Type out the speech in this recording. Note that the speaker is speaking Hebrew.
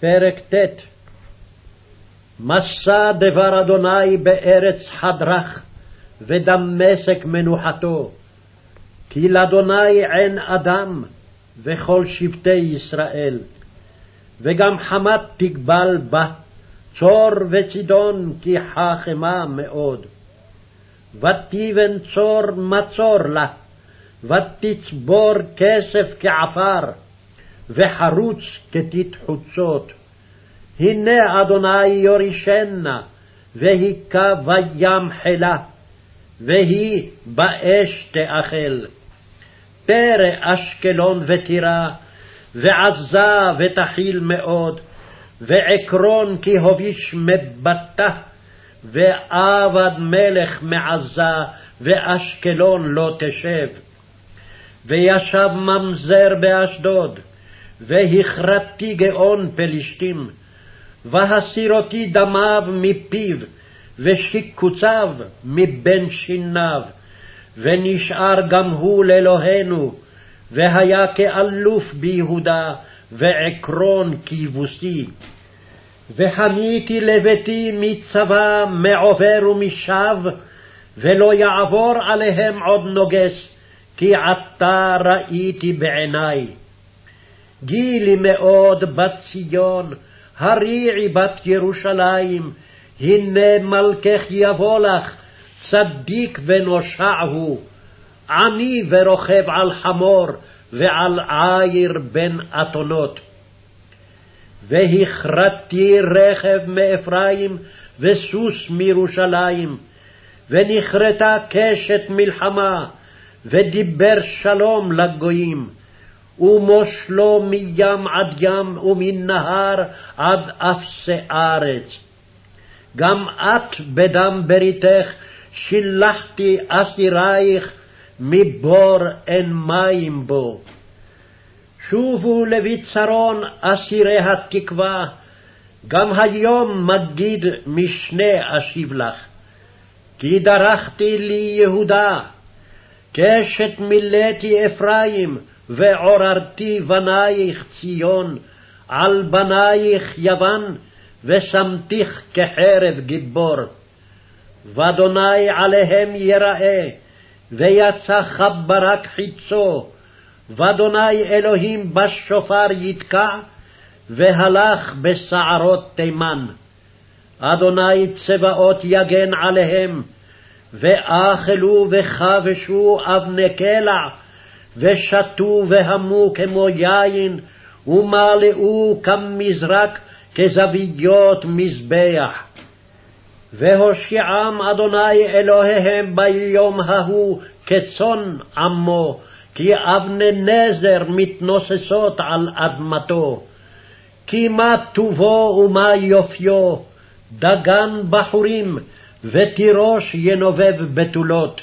פרק ט' מסע דבר אדוני בארץ חדרך, ודמשק מנוחתו. כי לאדוני עין אדם, וכל שבטי ישראל. וגם חמת תגבל בה, צור וצידון כי חכמה מאוד. ותיבן צור מצור לה, ותצבור כסף כעפר, וחרוץ כתית חוצות. הנה אדוני יורישנה, והיכה בים חילה, והיא באש תאכל. פרא אשקלון וטירה, ועזה ותחיל מאוד, ועקרון כי הוביש מבטה, ועבד מלך מעזה, ואשקלון לא תשב. וישב ממזר באשדוד, והכרתי גאון פלשתים, והסירותי דמיו מפיו, ושיקוציו מבין שיניו, ונשאר גם הוא לאלוהינו, והיה כאלוף ביהודה, ועקרון כיבוסי. וחניתי לביתי מצבא, מעובר ומשב, ולא יעבור עליהם עוד נוגס, כי עתה ראיתי בעיני. גילי מאוד בת ציון, הריעי בת ירושלים, הנה מלכך יבוא לך, צדיק ונושע הוא, עני ורוכב על חמור, ועל עיר בין אתונות. והכרתי רכב מאפרים, וסוס מירושלים, ונכרתה קשת מלחמה, ודיבר שלום לגויים. ומושלו מים עד ים ומנהר עד אפסי ארץ. גם את בדם בריתך שילחתי אסירייך, מבור אין מים בו. שובו לביצרון אסירי התקווה, גם היום מגיד משנה אשיב לך. כי דרכתי לי יהודה, קשת מילאתי אפרים, ועוררתי בנייך ציון, על בנייך יוון, ושמתיך כחרב גיבור. ואדוני עליהם יראה, ויצא ברק חיצו, ואדוני אלוהים בשופר יתקע, והלך בסערות תימן. אדוני צבאות יגן עליהם, ואכלו וכבשו אבני קלע, ושתו והמו כמו יין, ומלאו כמזרק כזוויות מזבח. והושיעם אדוני אלוהיהם ביום ההוא כצאן עמו, כי אבני נזר מתנוססות על אדמתו. כי מה טובו ומה יופיו, דגן בחורים, ותירוש ינובב בתולות.